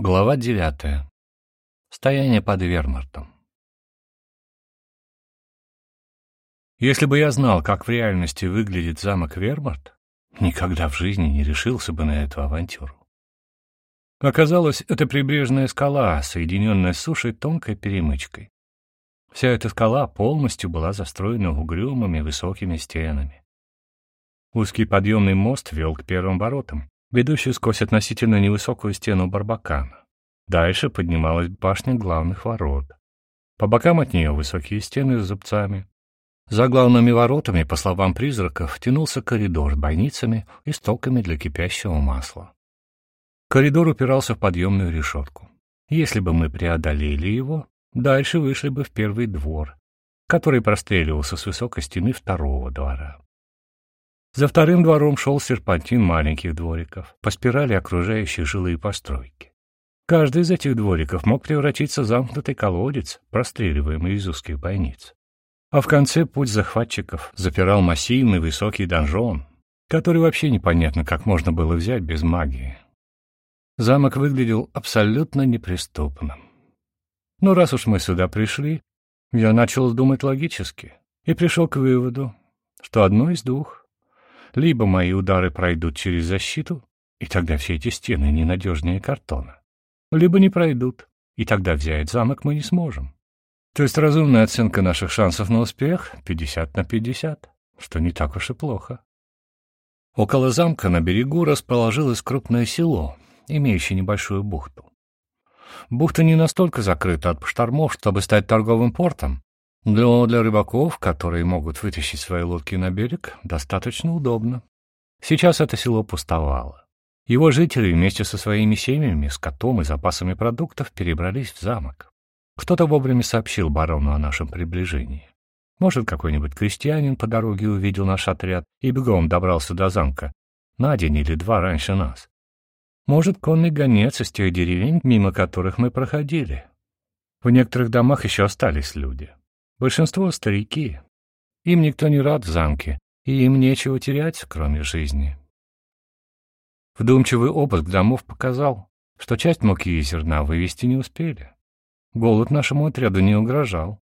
Глава девятая. Стояние под Вермартом. Если бы я знал, как в реальности выглядит замок Вермарт, никогда в жизни не решился бы на эту авантюру. Оказалось, это прибрежная скала, соединенная с сушей тонкой перемычкой. Вся эта скала полностью была застроена угрюмыми высокими стенами. Узкий подъемный мост вел к первым воротам, ведущий сквозь относительно невысокую стену Барбакана. Дальше поднималась башня главных ворот. По бокам от нее высокие стены с зубцами. За главными воротами, по словам призраков, тянулся коридор с бойницами и столками для кипящего масла. Коридор упирался в подъемную решетку. Если бы мы преодолели его, дальше вышли бы в первый двор, который простреливался с высокой стены второго двора. За вторым двором шел серпантин маленьких двориков, по спирали окружающих жилые постройки. Каждый из этих двориков мог превратиться в замкнутый колодец, простреливаемый из узких бойниц. А в конце путь захватчиков запирал массивный высокий донжон, который вообще непонятно, как можно было взять без магии. Замок выглядел абсолютно неприступным. Но раз уж мы сюда пришли, я начал думать логически и пришел к выводу, что одно из двух. Либо мои удары пройдут через защиту, и тогда все эти стены ненадежнее картона. Либо не пройдут, и тогда взять замок мы не сможем. То есть разумная оценка наших шансов на успех — 50 на 50, что не так уж и плохо. Около замка на берегу расположилось крупное село, имеющее небольшую бухту. Бухта не настолько закрыта от штормов, чтобы стать торговым портом, но для рыбаков, которые могут вытащить свои лодки на берег, достаточно удобно. Сейчас это село пустовало. Его жители вместе со своими семьями, скотом и запасами продуктов перебрались в замок. Кто-то вовремя сообщил барону о нашем приближении. Может, какой-нибудь крестьянин по дороге увидел наш отряд и бегом добрался до замка на день или два раньше нас. Может, конный гонец из тех деревень, мимо которых мы проходили. В некоторых домах еще остались люди. Большинство — старики. Им никто не рад в замке, и им нечего терять, кроме жизни. Вдумчивый обыск домов показал, что часть муки и зерна вывести не успели. Голод нашему отряду не угрожал.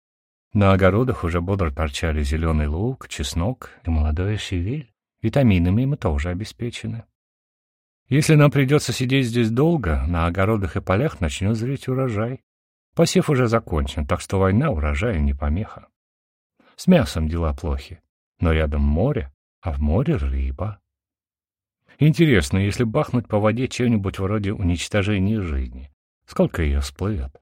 На огородах уже бодро торчали зеленый лук, чеснок и молодой щавель. Витаминами мы тоже обеспечены. Если нам придется сидеть здесь долго, на огородах и полях начнет зреть урожай. Посев уже закончен, так что война урожаю не помеха. С мясом дела плохи, но рядом море, а в море рыба. Интересно, если бахнуть по воде чем-нибудь вроде уничтожения жизни, сколько ее всплывет?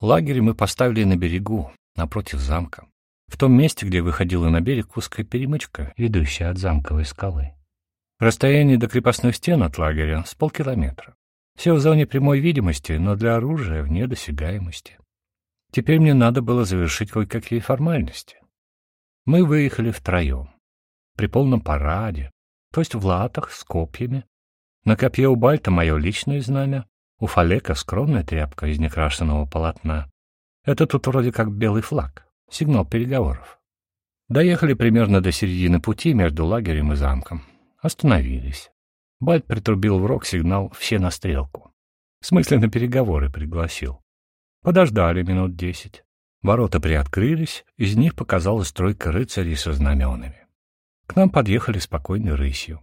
Лагерь мы поставили на берегу, напротив замка, в том месте, где выходила на берег узкая перемычка, ведущая от замковой скалы. Расстояние до крепостных стен от лагеря с полкилометра. Все в зоне прямой видимости, но для оружия вне досягаемости. Теперь мне надо было завершить кое-какие формальности. Мы выехали втроем. При полном параде, то есть в латах, с копьями. На копье у Бальта мое личное знамя, у Фалека скромная тряпка из некрашенного полотна. Это тут вроде как белый флаг, сигнал переговоров. Доехали примерно до середины пути между лагерем и замком. Остановились. Бальт притрубил в рог сигнал «все на стрелку». В смысле, на переговоры пригласил. Подождали минут десять. Ворота приоткрылись, из них показалась тройка рыцарей со знаменами. К нам подъехали спокойной рысью.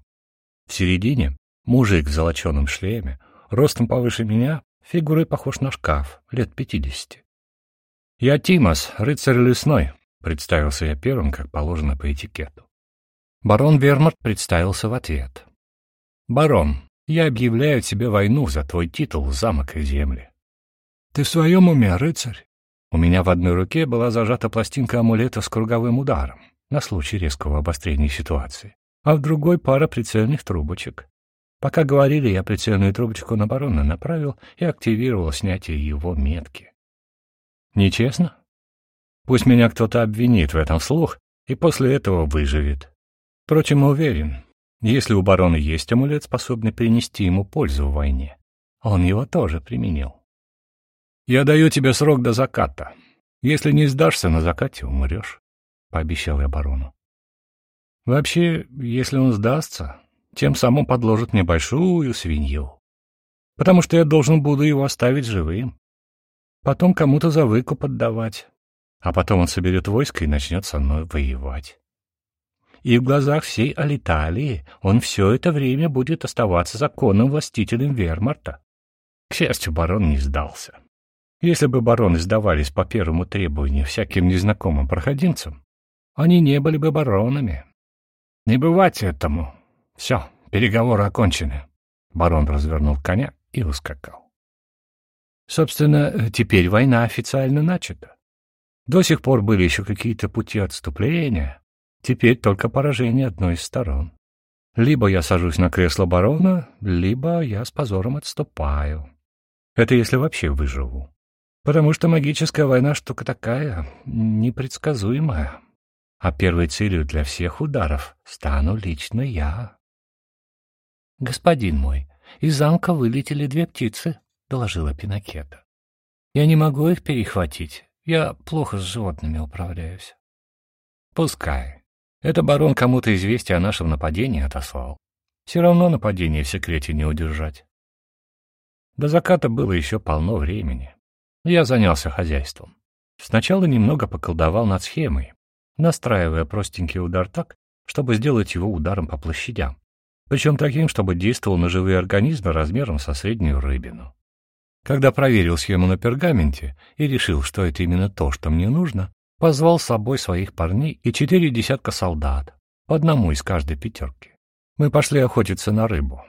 В середине мужик в золоченом шлеме, ростом повыше меня, фигурой похож на шкаф, лет пятидесяти. «Я Тимос, рыцарь лесной», — представился я первым, как положено по этикету. Барон Вермарт представился в ответ. «Барон, я объявляю тебе войну за твой титул, замок и земли». «Ты в своем уме, рыцарь?» У меня в одной руке была зажата пластинка амулета с круговым ударом на случай резкого обострения ситуации, а в другой пара прицельных трубочек. Пока говорили, я прицельную трубочку на барона направил и активировал снятие его метки. Нечестно? Пусть меня кто-то обвинит в этом вслух и после этого выживет. Впрочем, уверен, если у барона есть амулет, способный принести ему пользу в войне, он его тоже применил. «Я даю тебе срок до заката. Если не сдашься, на закате умрешь», — пообещал я барону. «Вообще, если он сдастся, тем самым подложит мне большую свинью. потому что я должен буду его оставить живым. Потом кому-то за выкуп отдавать, а потом он соберет войско и начнет со мной воевать. И в глазах всей Алиталии он все это время будет оставаться законным властителем Вермарта. К счастью, барон не сдался. Если бы бароны сдавались по первому требованию всяким незнакомым проходимцам, они не были бы баронами. Не бывать этому. Все, переговоры окончены. Барон развернул коня и ускакал. Собственно, теперь война официально начата. До сих пор были еще какие-то пути отступления, теперь только поражение одной из сторон. Либо я сажусь на кресло барона, либо я с позором отступаю. Это если вообще выживу. Потому что магическая война штука такая, непредсказуемая. А первой целью для всех ударов стану лично я. — Господин мой, из замка вылетели две птицы, — доложила Пинакета. — Я не могу их перехватить. Я плохо с животными управляюсь. — Пускай. Это барон кому-то известие о нашем нападении отослал. Все равно нападение в секрете не удержать. До заката было еще полно времени. Я занялся хозяйством. Сначала немного поколдовал над схемой, настраивая простенький удар так, чтобы сделать его ударом по площадям. Причем таким, чтобы действовал на живые организмы размером со среднюю рыбину. Когда проверил схему на пергаменте и решил, что это именно то, что мне нужно, позвал с собой своих парней и четыре десятка солдат, по одному из каждой пятерки. Мы пошли охотиться на рыбу.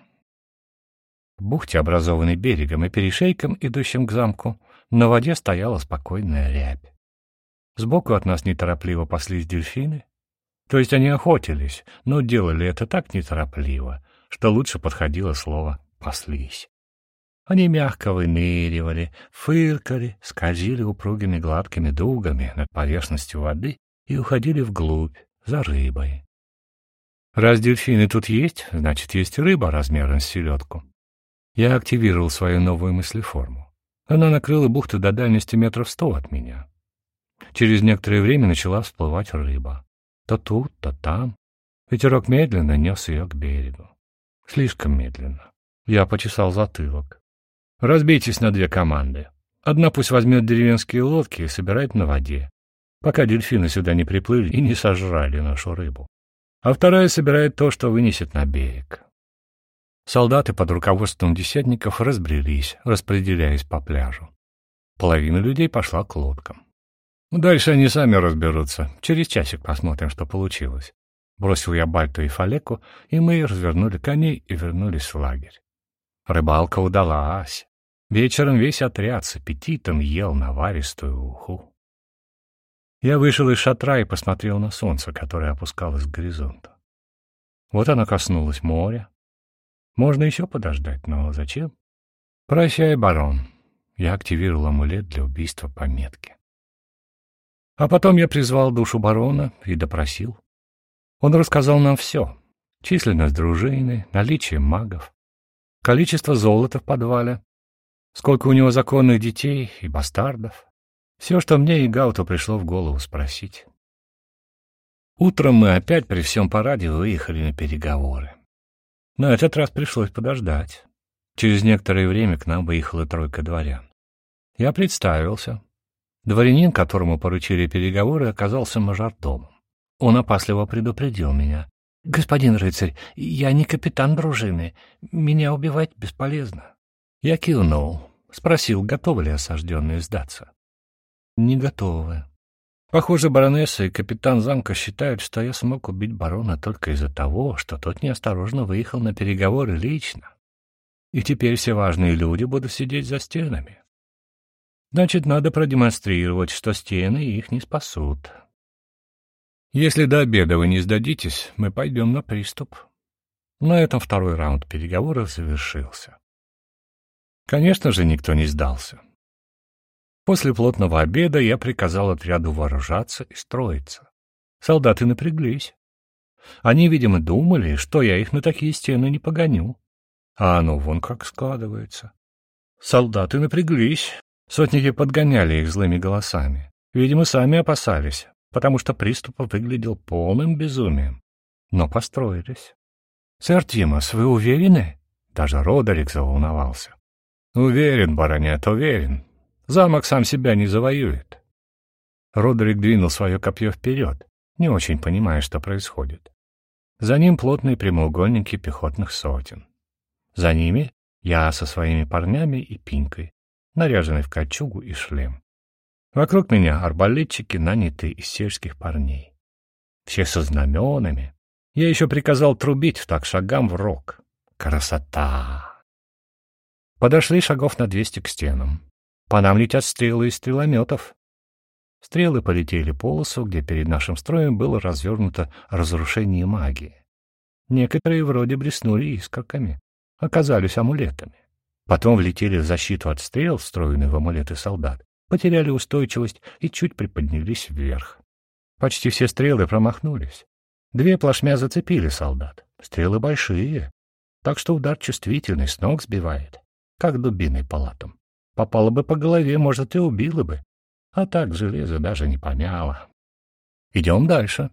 В бухте, образованной берегом и перешейком, идущим к замку, на воде стояла спокойная рябь. Сбоку от нас неторопливо паслись дельфины. То есть они охотились, но делали это так неторопливо, что лучше подходило слово «паслись». Они мягко выныривали, фыркали, скользили упругими гладкими дугами над поверхностью воды и уходили вглубь, за рыбой. Раз дельфины тут есть, значит, есть рыба размером с селедку. Я активировал свою новую мыслеформу. Она накрыла бухту до дальности метров сто от меня. Через некоторое время начала всплывать рыба. То тут, то там. Ветерок медленно нес ее к берегу. Слишком медленно. Я почесал затылок. Разбейтесь на две команды. Одна пусть возьмет деревенские лодки и собирает на воде, пока дельфины сюда не приплыли и не сожрали нашу рыбу. А вторая собирает то, что вынесет на берег. Солдаты под руководством десятников разбрелись, распределяясь по пляжу. Половина людей пошла к лодкам. Дальше они сами разберутся. Через часик посмотрим, что получилось. Бросил я Бальту и Фалеку, и мы развернули коней и вернулись в лагерь. Рыбалка удалась. Вечером весь отряд с аппетитом ел наваристую уху. Я вышел из шатра и посмотрел на солнце, которое опускалось к горизонту. Вот оно коснулось моря, можно еще подождать, но зачем? Прощай, барон. Я активировал амулет для убийства по метке. А потом я призвал душу барона и допросил. Он рассказал нам все. Численность дружины, наличие магов, количество золота в подвале, сколько у него законных детей и бастардов. Все, что мне и Гауту пришло в голову спросить. Утром мы опять при всем параде выехали на переговоры. На этот раз пришлось подождать. Через некоторое время к нам выехала тройка дворян. Я представился. Дворянин, которому поручили переговоры, оказался мажордомом. Он опасливо предупредил меня. — Господин рыцарь, я не капитан дружины. Меня убивать бесполезно. Я кивнул. Спросил, готовы ли осажденные сдаться. — Не готовы. Похоже, баронесса и капитан замка считают, что я смог убить барона только из-за того, что тот неосторожно выехал на переговоры лично. И теперь все важные люди будут сидеть за стенами. Значит, надо продемонстрировать, что стены их не спасут. Если до обеда вы не сдадитесь, мы пойдем на приступ. На этом второй раунд переговоров завершился. Конечно же, никто не сдался. После плотного обеда я приказал отряду вооружаться и строиться. Солдаты напряглись. Они, видимо, думали, что я их на такие стены не погоню. А оно вон как складывается. Солдаты напряглись. Сотники подгоняли их злыми голосами. Видимо, сами опасались, потому что приступ выглядел полным безумием. Но построились. — Сэр Тимос, вы уверены? Даже Родерик заволновался. Уверен, баронет, уверен. Замок сам себя не завоюет. Родерик двинул свое копье вперед, не очень понимая, что происходит. За ним плотные прямоугольники пехотных сотен. За ними я со своими парнями и пинкой, наряженный в кольчугу и шлем. Вокруг меня арбалетчики, нанятые из сельских парней. Все со знаменами. Я еще приказал трубить в так шагам в рог. Красота! Подошли шагов на двести к стенам. По нам летят стрелы из стрелометов. Стрелы полетели по лосу, где перед нашим строем было развернуто разрушение магии. Некоторые вроде блеснули искорками, оказались амулетами. Потом влетели в защиту от стрел, встроенные в амулеты солдат, потеряли устойчивость и чуть приподнялись вверх. Почти все стрелы промахнулись. Две плашмя зацепили солдат. Стрелы большие, так что удар чувствительный, с ног сбивает, как дубиной по латам. Попало бы по голове, может, и убило бы. А так железо даже не помяло. Идем дальше.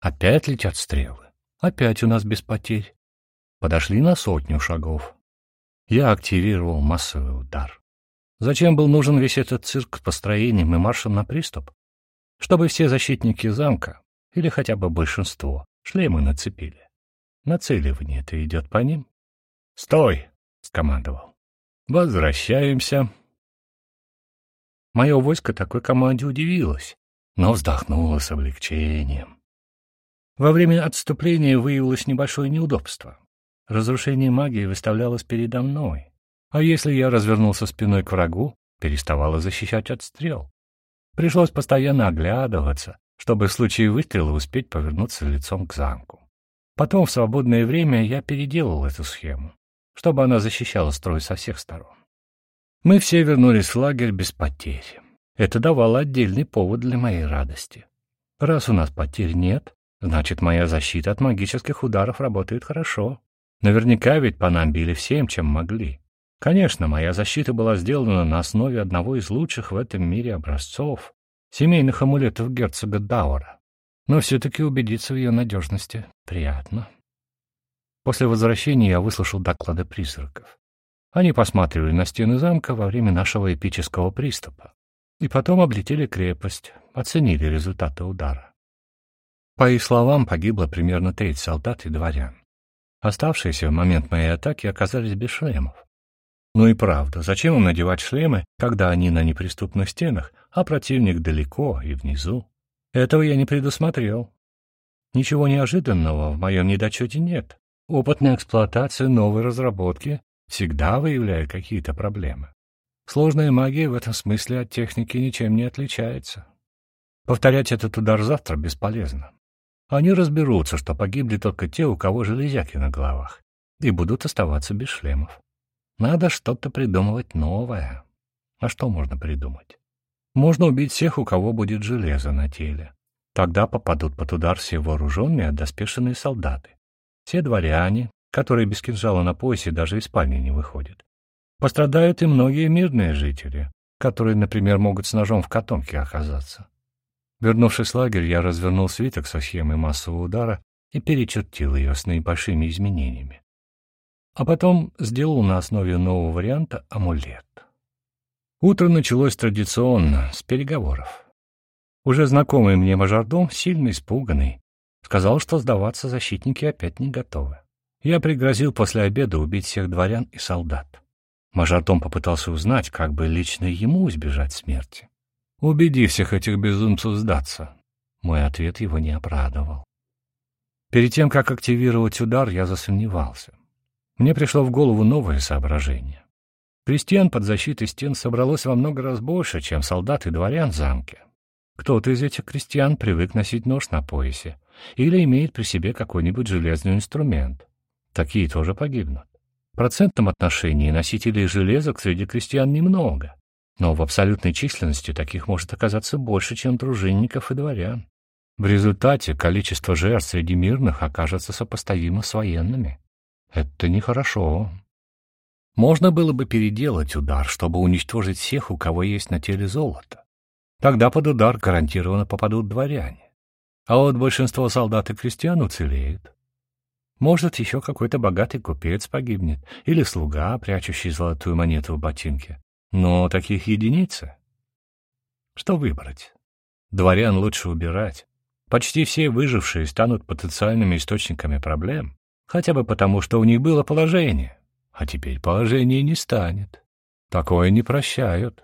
Опять летят стрелы. Опять у нас без потерь. Подошли на сотню шагов. Я активировал массовый удар. Зачем был нужен весь этот цирк с построением и маршем на приступ? Чтобы все защитники замка, или хотя бы большинство, шлемы нацепили. Нацеливание-то идет по ним. «Стой!» — скомандовал. «Возвращаемся». Мое войско такой команде удивилось, но вздохнуло с облегчением. Во время отступления выявилось небольшое неудобство. Разрушение магии выставлялось передо мной, а если я развернулся спиной к врагу, переставало защищать от стрел. Пришлось постоянно оглядываться, чтобы в случае выстрела успеть повернуться лицом к замку. Потом в свободное время я переделал эту схему, чтобы она защищала строй со всех сторон. Мы все вернулись в лагерь без потерь. Это давало отдельный повод для моей радости. Раз у нас потерь нет, значит, моя защита от магических ударов работает хорошо. Наверняка ведь по нам били всем, чем могли. Конечно, моя защита была сделана на основе одного из лучших в этом мире образцов — семейных амулетов герцога Даура. Но все-таки убедиться в ее надежности приятно. После возвращения я выслушал доклады призраков. Они посматривали на стены замка во время нашего эпического приступа. И потом облетели крепость, оценили результаты удара. По их словам, погибло примерно треть солдат и дворян. Оставшиеся в момент моей атаки оказались без шлемов. Ну и правда, зачем им надевать шлемы, когда они на неприступных стенах, а противник далеко и внизу? Этого я не предусмотрел. Ничего неожиданного в моем недочете нет. Опытная эксплуатация новой разработки всегда выявляет какие-то проблемы. Сложная магия в этом смысле от техники ничем не отличается. Повторять этот удар завтра бесполезно. Они разберутся, что погибли только те, у кого железяки на головах, и будут оставаться без шлемов. Надо что-то придумывать новое. А что можно придумать? Можно убить всех, у кого будет железо на теле. Тогда попадут под удар все вооруженные, отдоспешенные солдаты. Все дворяне, которые без кинжала на поясе даже из спальни не выходят. Пострадают и многие мирные жители, которые, например, могут с ножом в котомке оказаться. Вернувшись в лагерь, я развернул свиток со схемой массового удара и перечертил ее с наибольшими изменениями а потом сделал на основе нового варианта амулет. Утро началось традиционно, с переговоров. Уже знакомый мне мажордом, сильно испуганный, сказал, что сдаваться защитники опять не готовы. Я пригрозил после обеда убить всех дворян и солдат. Мажордом попытался узнать, как бы лично ему избежать смерти. «Убеди всех этих безумцев сдаться». Мой ответ его не обрадовал. Перед тем, как активировать удар, я засомневался. Мне пришло в голову новое соображение. Крестьян под защитой стен собралось во много раз больше, чем солдат и дворян в замке. Кто-то из этих крестьян привык носить нож на поясе или имеет при себе какой-нибудь железный инструмент. Такие тоже погибнут. В процентном отношении носителей железок среди крестьян немного, но в абсолютной численности таких может оказаться больше, чем дружинников и дворян. В результате количество жертв среди мирных окажется сопоставимо с военными. Это нехорошо. Можно было бы переделать удар, чтобы уничтожить всех, у кого есть на теле золото. Тогда под удар гарантированно попадут дворяне. А вот большинство солдат и крестьян уцелеют. Может, еще какой-то богатый купец погибнет, или слуга, прячущий золотую монету в ботинке. Но таких единицы. Что выбрать? Дворян лучше убирать. Почти все выжившие станут потенциальными источниками проблем, хотя бы потому, что у них было положение. А теперь положение не станет. Такое не прощают.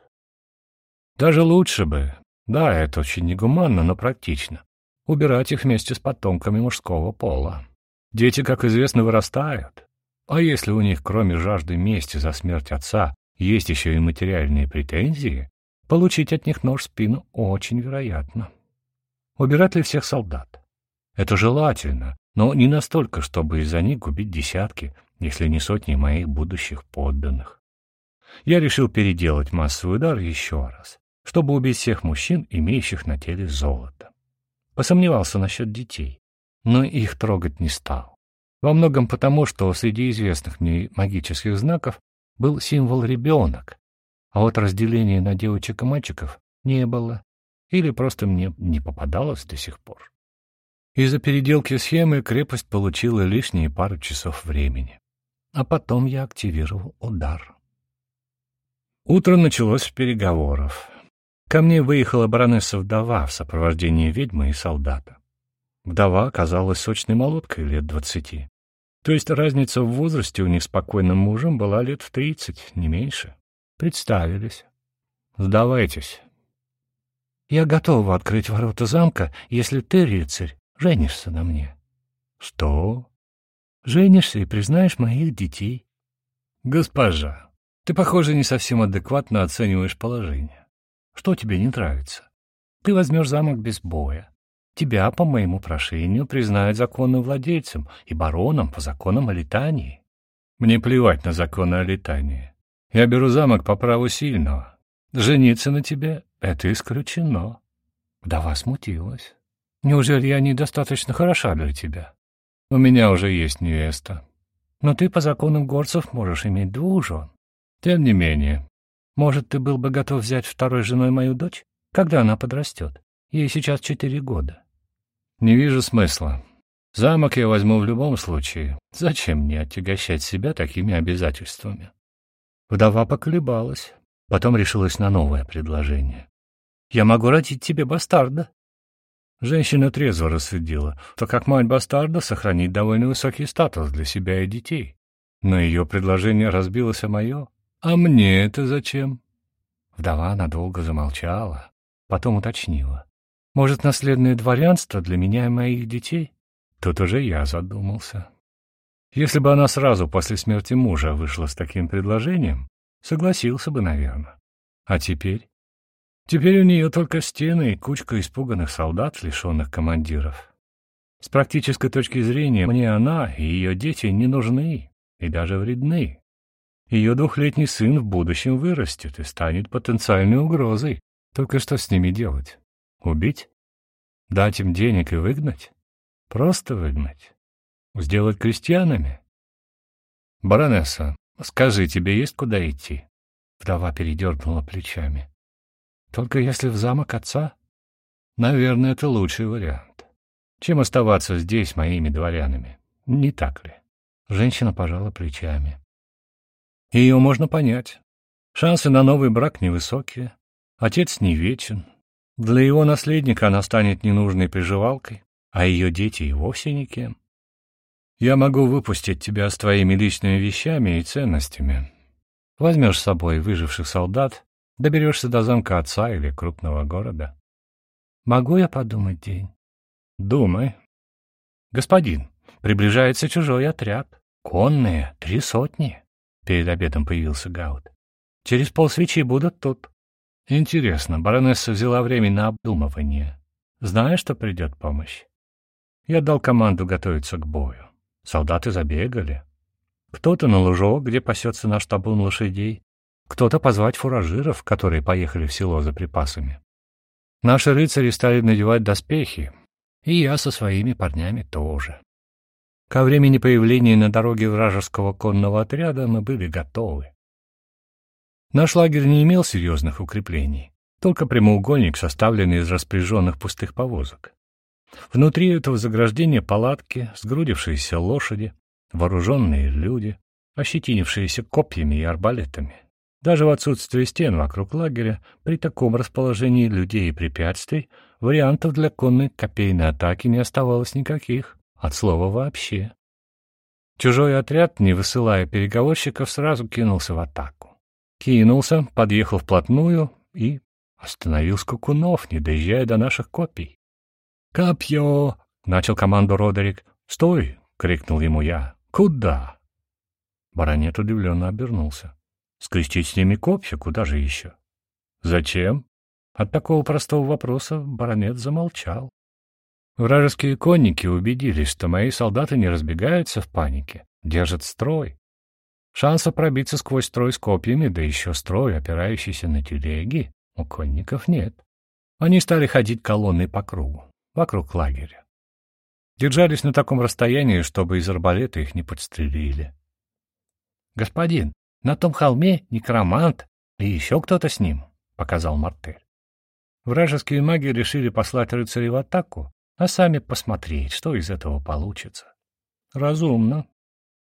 Даже лучше бы, да, это очень негуманно, но практично, убирать их вместе с потомками мужского пола. Дети, как известно, вырастают. А если у них, кроме жажды мести за смерть отца, есть еще и материальные претензии, получить от них нож в спину очень вероятно. Убирать ли всех солдат? Это желательно, но не настолько, чтобы из-за них губить десятки, если не сотни моих будущих подданных. Я решил переделать массовый удар еще раз, чтобы убить всех мужчин, имеющих на теле золото. Посомневался насчет детей, но их трогать не стал. Во многом потому, что среди известных мне магических знаков был символ ребенок, а вот разделения на девочек и мальчиков не было, или просто мне не попадалось до сих пор. Из-за переделки схемы крепость получила лишние пару часов времени. А потом я активировал удар. Утро началось с переговоров. Ко мне выехала баронесса-вдова в сопровождении ведьмы и солдата. Вдова оказалась сочной молоткой лет двадцати. То есть разница в возрасте у них с покойным мужем была лет в тридцать, не меньше. Представились. Сдавайтесь. Я готова открыть ворота замка, если ты, рыцарь, женишься на мне. Что? Женишься и признаешь моих детей. Госпожа, ты, похоже, не совсем адекватно оцениваешь положение. Что тебе не нравится? Ты возьмешь замок без боя. Тебя, по моему прошению, признают законным владельцем и бароном по законам о летании. Мне плевать на законы о летании. Я беру замок по праву сильного. Жениться на тебе — это исключено. Вдова смутилась. Неужели я недостаточно хороша для тебя? У меня уже есть невеста. Но ты по законам горцев можешь иметь двух жен. Тем не менее, может, ты был бы готов взять второй женой мою дочь, когда она подрастет? Ей сейчас четыре года. Не вижу смысла. Замок я возьму в любом случае. Зачем мне отягощать себя такими обязательствами? Вдова поколебалась, потом решилась на новое предложение. «Я могу родить тебе бастарда». Женщина трезво рассудила, что как мать бастарда сохранит довольно высокий статус для себя и детей. Но ее предложение разбилось о мое. «А мне это зачем?» Вдова надолго замолчала, потом уточнила. «Может, наследное дворянство для меня и моих детей?» Тут уже я задумался. Если бы она сразу после смерти мужа вышла с таким предложением, согласился бы, наверное. А теперь? Теперь у нее только стены и кучка испуганных солдат, лишенных командиров. С практической точки зрения, мне она и ее дети не нужны и даже вредны. Ее двухлетний сын в будущем вырастет и станет потенциальной угрозой. Только что с ними делать? Убить? Дать им денег и выгнать? Просто выгнать? Сделать крестьянами? Баронесса, скажи, тебе есть куда идти? Вдова передернула плечами. Только если в замок отца? Наверное, это лучший вариант. Чем оставаться здесь моими дворянами? Не так ли? Женщина пожала плечами. Ее можно понять. Шансы на новый брак невысокие. Отец не вечен. Для его наследника она станет ненужной приживалкой, а ее дети и вовсе никем. Я могу выпустить тебя с твоими личными вещами и ценностями. Возьмешь с собой выживших солдат, доберешься до замка отца или крупного города. Могу я подумать день? Думай. Господин, приближается чужой отряд. Конные, три сотни. Перед обедом появился Гаут. Через полсвечи будут тут. Интересно, баронесса взяла время на обдумывание. Знаешь, что придет помощь? Я дал команду готовиться к бою. Солдаты забегали. Кто-то на лужок, где пасется наш табун лошадей, кто-то позвать фуражиров, которые поехали в село за припасами. Наши рыцари стали надевать доспехи, и я со своими парнями тоже. Ко времени появления на дороге вражеского конного отряда мы были готовы. Наш лагерь не имел серьезных укреплений, только прямоугольник, составленный из распряженных пустых повозок. Внутри этого заграждения палатки, сгрудившиеся лошади, вооруженные люди, ощетинившиеся копьями и арбалетами. Даже в отсутствие стен вокруг лагеря, при таком расположении людей и препятствий, вариантов для конной копейной атаки не оставалось никаких, от слова вообще. Чужой отряд, не высылая переговорщиков, сразу кинулся в атаку. Кинулся, подъехал вплотную и остановил скакунов, не доезжая до наших копий. «Копье!» — начал команду Родерик. «Стой!» — крикнул ему я. «Куда?» Баронет удивленно обернулся. «Скрестить с ними копья? Куда же еще?» «Зачем?» От такого простого вопроса баронет замолчал. Вражеские конники убедились, что мои солдаты не разбегаются в панике, держат строй. Шанса пробиться сквозь строй с копьями, да еще строй, опирающийся на телеги, у конников нет. Они стали ходить колонной по кругу, вокруг лагеря. Держались на таком расстоянии, чтобы из арбалета их не подстрелили. — Господин, на том холме некромант и еще кто-то с ним, — показал Мартель. Вражеские маги решили послать рыцарей в атаку, а сами посмотреть, что из этого получится. Разумно.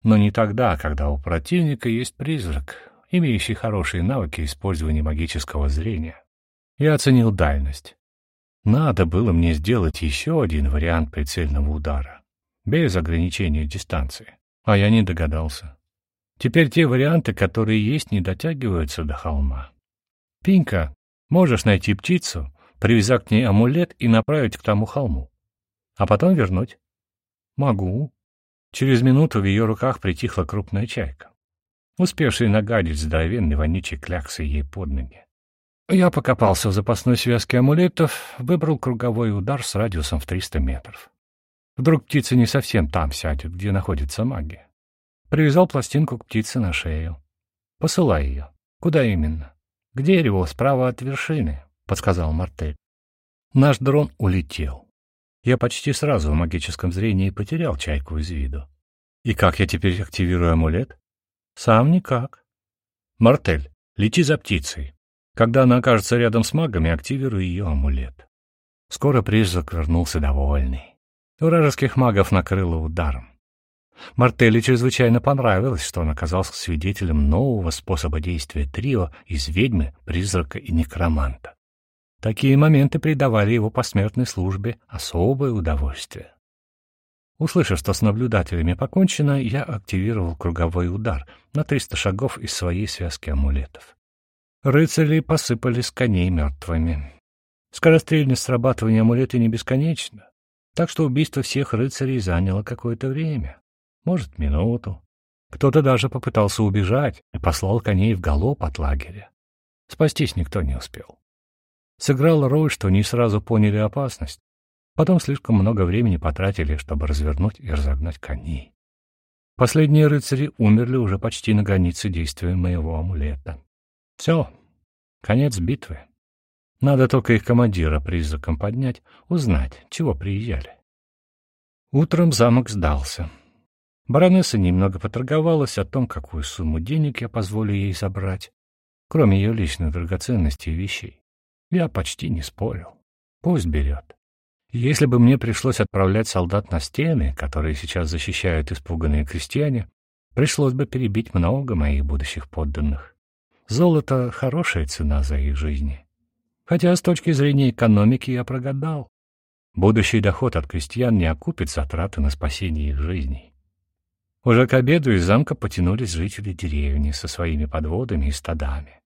Но не тогда, когда у противника есть призрак, имеющий хорошие навыки использования магического зрения. Я оценил дальность. Надо было мне сделать еще один вариант прицельного удара, без ограничения дистанции, а я не догадался. Теперь те варианты, которые есть, не дотягиваются до холма. Пинка, можешь найти птицу, привязать к ней амулет и направить к тому холму а потом вернуть. Могу. Через минуту в ее руках притихла крупная чайка, успевшая нагадить здоровенный вонючий кляксы ей под ноги. Я покопался в запасной связке амулетов, выбрал круговой удар с радиусом в 300 метров. Вдруг птица не совсем там сядет, где находится магия. Привязал пластинку к птице на шею. Посылай ее. Куда именно? К дереву, справа от вершины, — подсказал Мартель. Наш дрон улетел. Я почти сразу в магическом зрении потерял чайку из виду. И как я теперь активирую амулет? Сам никак. Мартель, лети за птицей. Когда она окажется рядом с магами, активируй ее амулет. Скоро призрак вернулся довольный. Вражеских магов накрыло ударом. Мартелли чрезвычайно понравилось, что он оказался свидетелем нового способа действия трио из ведьмы, призрака и некроманта. Такие моменты придавали его посмертной службе особое удовольствие. Услышав, что с наблюдателями покончено, я активировал круговой удар на 300 шагов из своей связки амулетов. Рыцари посыпали с коней мертвыми. Скорострельность срабатывания амулета не бесконечна, так что убийство всех рыцарей заняло какое-то время, может, минуту. Кто-то даже попытался убежать и послал коней в галоп от лагеря. Спастись никто не успел. Сыграла роль, что не сразу поняли опасность. Потом слишком много времени потратили, чтобы развернуть и разогнать коней. Последние рыцари умерли уже почти на границе действия моего амулета. Все, конец битвы. Надо только их командира призраком поднять, узнать, чего приезжали. Утром замок сдался. Баронесса немного поторговалась о том, какую сумму денег я позволю ей забрать, кроме ее личных драгоценностей и вещей. Я почти не спорил. Пусть берет. Если бы мне пришлось отправлять солдат на стены, которые сейчас защищают испуганные крестьяне, пришлось бы перебить много моих будущих подданных. Золото — хорошая цена за их жизни. Хотя с точки зрения экономики я прогадал. Будущий доход от крестьян не окупит затраты на спасение их жизней. Уже к обеду из замка потянулись жители деревни со своими подводами и стадами.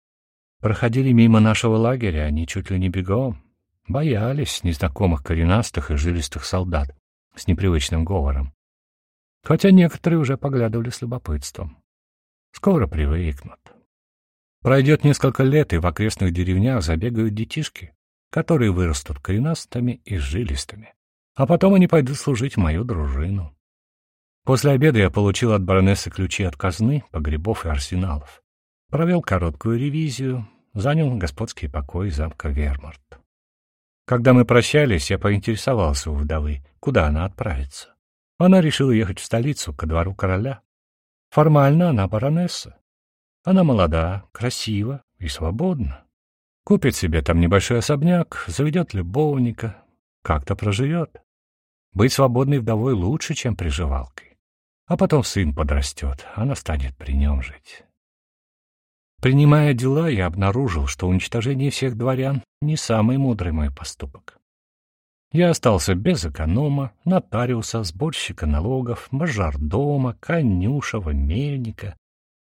Проходили мимо нашего лагеря они чуть ли не бегом. Боялись незнакомых коренастых и жилистых солдат с непривычным говором. Хотя некоторые уже поглядывали с любопытством. Скоро привыкнут. Пройдет несколько лет, и в окрестных деревнях забегают детишки, которые вырастут коренастыми и жилистыми. А потом они пойдут служить мою дружину. После обеда я получил от баронессы ключи от казны, погребов и арсеналов провел короткую ревизию, занял господский покой замка Вермарт. Когда мы прощались, я поинтересовался у вдовы, куда она отправится. Она решила ехать в столицу, ко двору короля. Формально она баронесса. Она молода, красива и свободна. Купит себе там небольшой особняк, заведет любовника, как-то проживет. Быть свободной вдовой лучше, чем приживалкой. А потом сын подрастет, она станет при нем жить. Принимая дела, я обнаружил, что уничтожение всех дворян — не самый мудрый мой поступок. Я остался без эконома, нотариуса, сборщика налогов, мажордома, конюшева, мельника,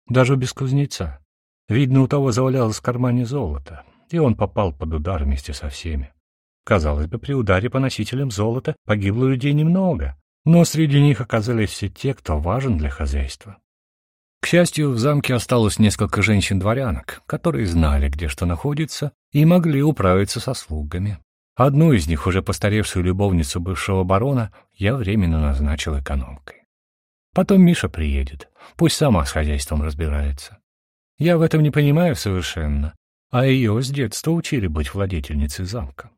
даже без кузнеца. Видно, у того завалялось в кармане золото, и он попал под удар вместе со всеми. Казалось бы, при ударе по носителям золота погибло людей немного, но среди них оказались все те, кто важен для хозяйства. К счастью, в замке осталось несколько женщин-дворянок, которые знали, где что находится, и могли управиться со слугами. Одну из них, уже постаревшую любовницу бывшего барона, я временно назначил экономкой. Потом Миша приедет, пусть сама с хозяйством разбирается. Я в этом не понимаю совершенно, а ее с детства учили быть владетельницей замка.